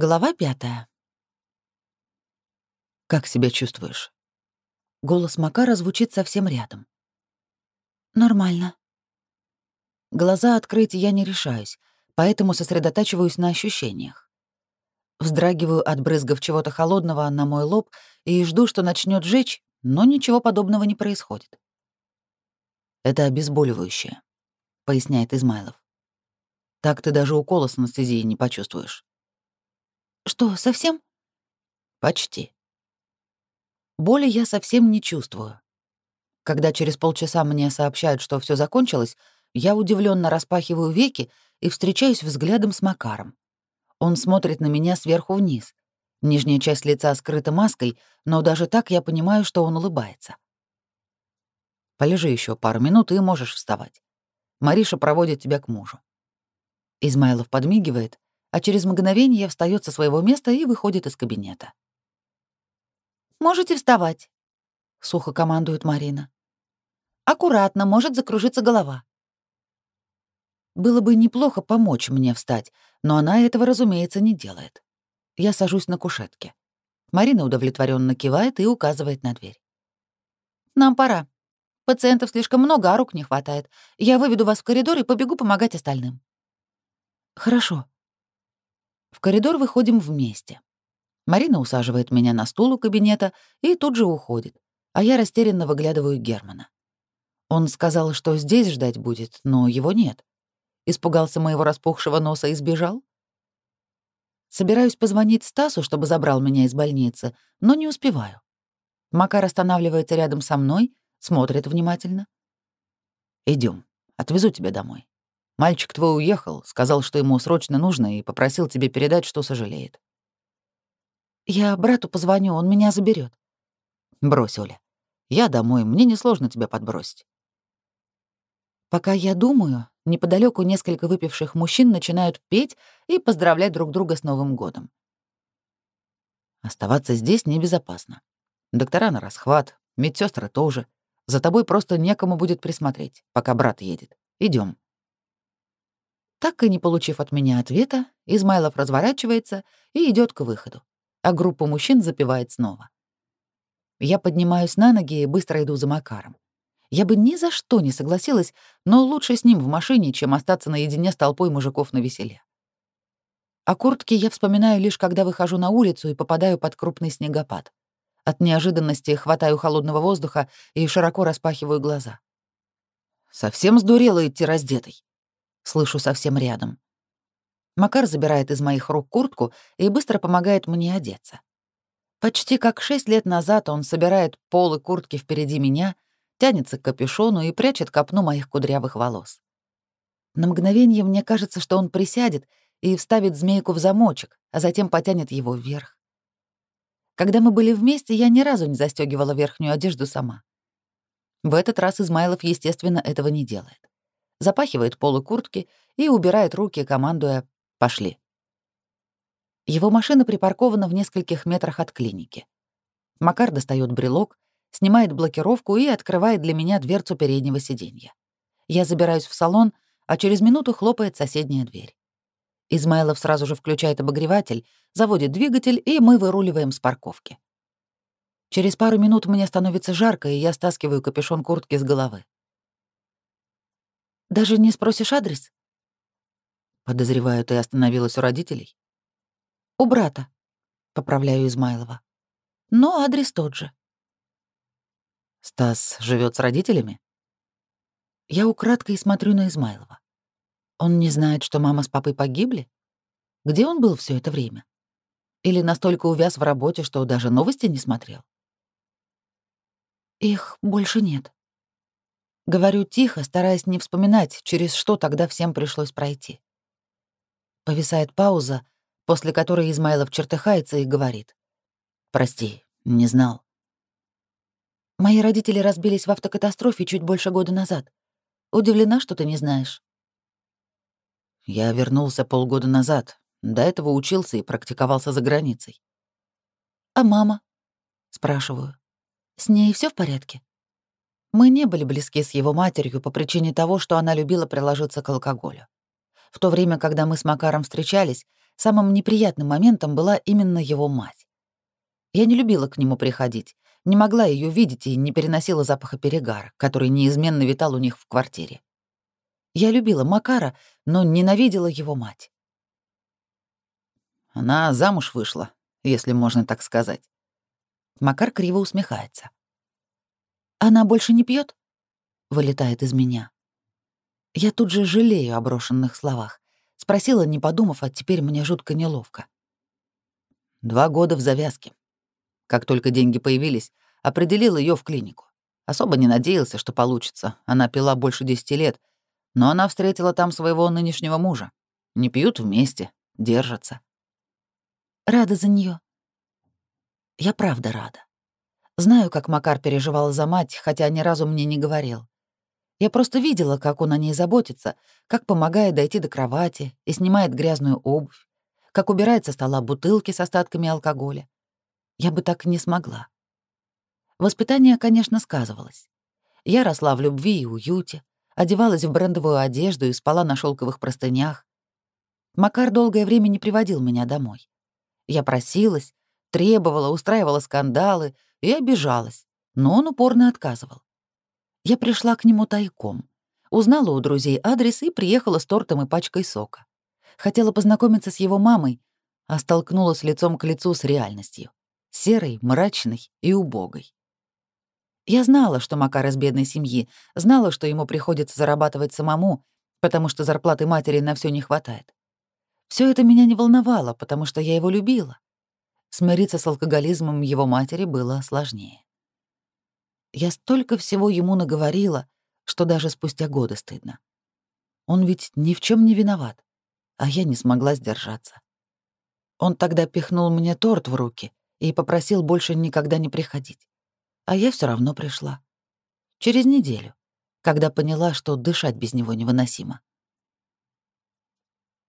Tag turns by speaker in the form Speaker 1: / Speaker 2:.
Speaker 1: Глава пятая.
Speaker 2: «Как себя чувствуешь?» Голос Макара звучит совсем рядом.
Speaker 1: «Нормально».
Speaker 2: Глаза открыть я не решаюсь, поэтому сосредотачиваюсь на ощущениях. Вздрагиваю от брызгов чего-то холодного на мой лоб и жду, что начнет жечь, но ничего подобного не происходит. «Это обезболивающее», — поясняет Измайлов. «Так ты даже укола с анестезией не почувствуешь».
Speaker 1: Что, совсем?
Speaker 2: Почти. Боли я совсем не чувствую. Когда через полчаса мне сообщают, что все закончилось, я удивленно распахиваю веки и встречаюсь взглядом с Макаром. Он смотрит на меня сверху вниз. Нижняя часть лица скрыта маской, но даже так я понимаю, что он улыбается. Полежи еще пару минут и можешь вставать. Мариша проводит тебя к мужу. Измайлов подмигивает, а через мгновение встает со своего места и выходит из кабинета.
Speaker 1: «Можете вставать», —
Speaker 2: сухо командует Марина.
Speaker 1: «Аккуратно, может закружиться голова».
Speaker 2: Было бы неплохо помочь мне встать, но она этого, разумеется, не делает. Я сажусь на кушетке. Марина удовлетворенно кивает и указывает на дверь.
Speaker 1: «Нам пора. Пациентов слишком много, а рук не хватает. Я выведу вас в коридор и побегу помогать остальным».
Speaker 2: «Хорошо», в коридор выходим вместе. Марина усаживает меня на стул у кабинета и тут же уходит, а я растерянно выглядываю Германа. Он сказал, что здесь ждать будет, но его нет. Испугался моего распухшего носа и сбежал? Собираюсь позвонить Стасу, чтобы забрал меня из больницы, но не успеваю. Макар останавливается рядом со мной, смотрит внимательно. Идем, отвезу тебя домой. Мальчик твой уехал, сказал, что ему срочно нужно, и попросил тебе передать, что сожалеет.
Speaker 1: Я брату позвоню, он меня заберет.
Speaker 2: Брось, Оля. Я домой, мне несложно тебя подбросить. Пока я думаю, неподалеку несколько выпивших мужчин начинают петь и поздравлять друг друга с Новым годом. Оставаться здесь небезопасно. Доктора на расхват, медсестры тоже. За тобой просто некому будет присмотреть, пока брат едет. Идем. Так и не получив от меня ответа, Измайлов разворачивается и идет к выходу, а группа мужчин запевает снова. Я поднимаюсь на ноги и быстро иду за Макаром. Я бы ни за что не согласилась, но лучше с ним в машине, чем остаться наедине с толпой мужиков на веселе. О куртке я вспоминаю лишь, когда выхожу на улицу и попадаю под крупный снегопад. От неожиданности хватаю холодного воздуха и широко распахиваю глаза. «Совсем сдурела идти раздетой?» Слышу совсем рядом. Макар забирает из моих рук куртку и быстро помогает мне одеться. Почти как шесть лет назад он собирает полы куртки впереди меня, тянется к капюшону и прячет копну моих кудрявых волос. На мгновение мне кажется, что он присядет и вставит змейку в замочек, а затем потянет его вверх. Когда мы были вместе, я ни разу не застегивала верхнюю одежду сама. В этот раз Измайлов, естественно, этого не делает запахивает полы куртки и убирает руки, командуя «пошли». Его машина припаркована в нескольких метрах от клиники. Макар достает брелок, снимает блокировку и открывает для меня дверцу переднего сиденья. Я забираюсь в салон, а через минуту хлопает соседняя дверь. Измайлов сразу же включает обогреватель, заводит двигатель, и мы выруливаем с парковки. Через пару минут мне становится жарко, и я стаскиваю капюшон куртки с головы. Даже не спросишь адрес?» Подозреваю, ты остановилась у родителей. «У брата», — поправляю Измайлова. «Но адрес тот же». «Стас живет с родителями?» Я украдкой смотрю на Измайлова. Он не знает, что мама с папой погибли? Где он был все это время? Или настолько увяз в работе, что даже новости не смотрел? Их больше нет. Говорю тихо, стараясь не вспоминать, через что тогда всем пришлось пройти. Повисает пауза, после которой Измайлов чертыхается и говорит. «Прости, не знал». Мои родители разбились в автокатастрофе чуть больше года назад. Удивлена, что ты не знаешь. Я вернулся полгода назад. До этого учился и практиковался за границей. «А мама?» — спрашиваю. «С ней все в порядке?» Мы не были близки с его матерью по причине того, что она любила приложиться к алкоголю. В то время, когда мы с Макаром встречались,
Speaker 1: самым неприятным моментом была именно его мать. Я не любила к нему приходить, не могла ее видеть и не переносила запаха перегара, который неизменно витал у них в квартире. Я любила Макара, но ненавидела его мать.
Speaker 2: Она замуж вышла, если можно так сказать.
Speaker 1: Макар криво усмехается. «Она больше не пьет? вылетает из меня. Я тут же жалею о брошенных словах. Спросила, не подумав, а теперь мне жутко неловко.
Speaker 2: Два года в завязке. Как только деньги появились, определил ее в клинику. Особо не надеялся, что получится. Она пила больше десяти лет, но она встретила там своего нынешнего мужа. Не пьют вместе, держатся.
Speaker 1: Рада за нее. Я правда рада. Знаю, как Макар переживал за мать, хотя ни разу мне не говорил. Я просто видела, как он о ней заботится, как помогает дойти до кровати и снимает грязную обувь, как убирает со стола бутылки с остатками алкоголя. Я бы так не смогла. Воспитание, конечно, сказывалось. Я росла в любви и уюте, одевалась в брендовую одежду и спала на шелковых простынях. Макар долгое время не приводил меня домой. Я просилась, требовала, устраивала скандалы — и обижалась, но он упорно отказывал. Я пришла к нему тайком, узнала у друзей адрес и приехала с тортом и пачкой сока. Хотела познакомиться с его мамой, а столкнулась лицом к лицу с реальностью. Серой, мрачной и убогой. Я знала, что Макар из бедной семьи, знала, что ему приходится зарабатывать самому, потому что зарплаты матери на все не хватает. Все это меня не волновало, потому что я его любила. Смириться с алкоголизмом его матери было сложнее. Я столько всего ему наговорила, что даже спустя годы стыдно. Он ведь ни в чем не виноват, а я не смогла сдержаться. Он тогда пихнул мне торт в руки и попросил больше никогда не приходить. А я все равно пришла. Через неделю, когда поняла, что дышать без него невыносимо.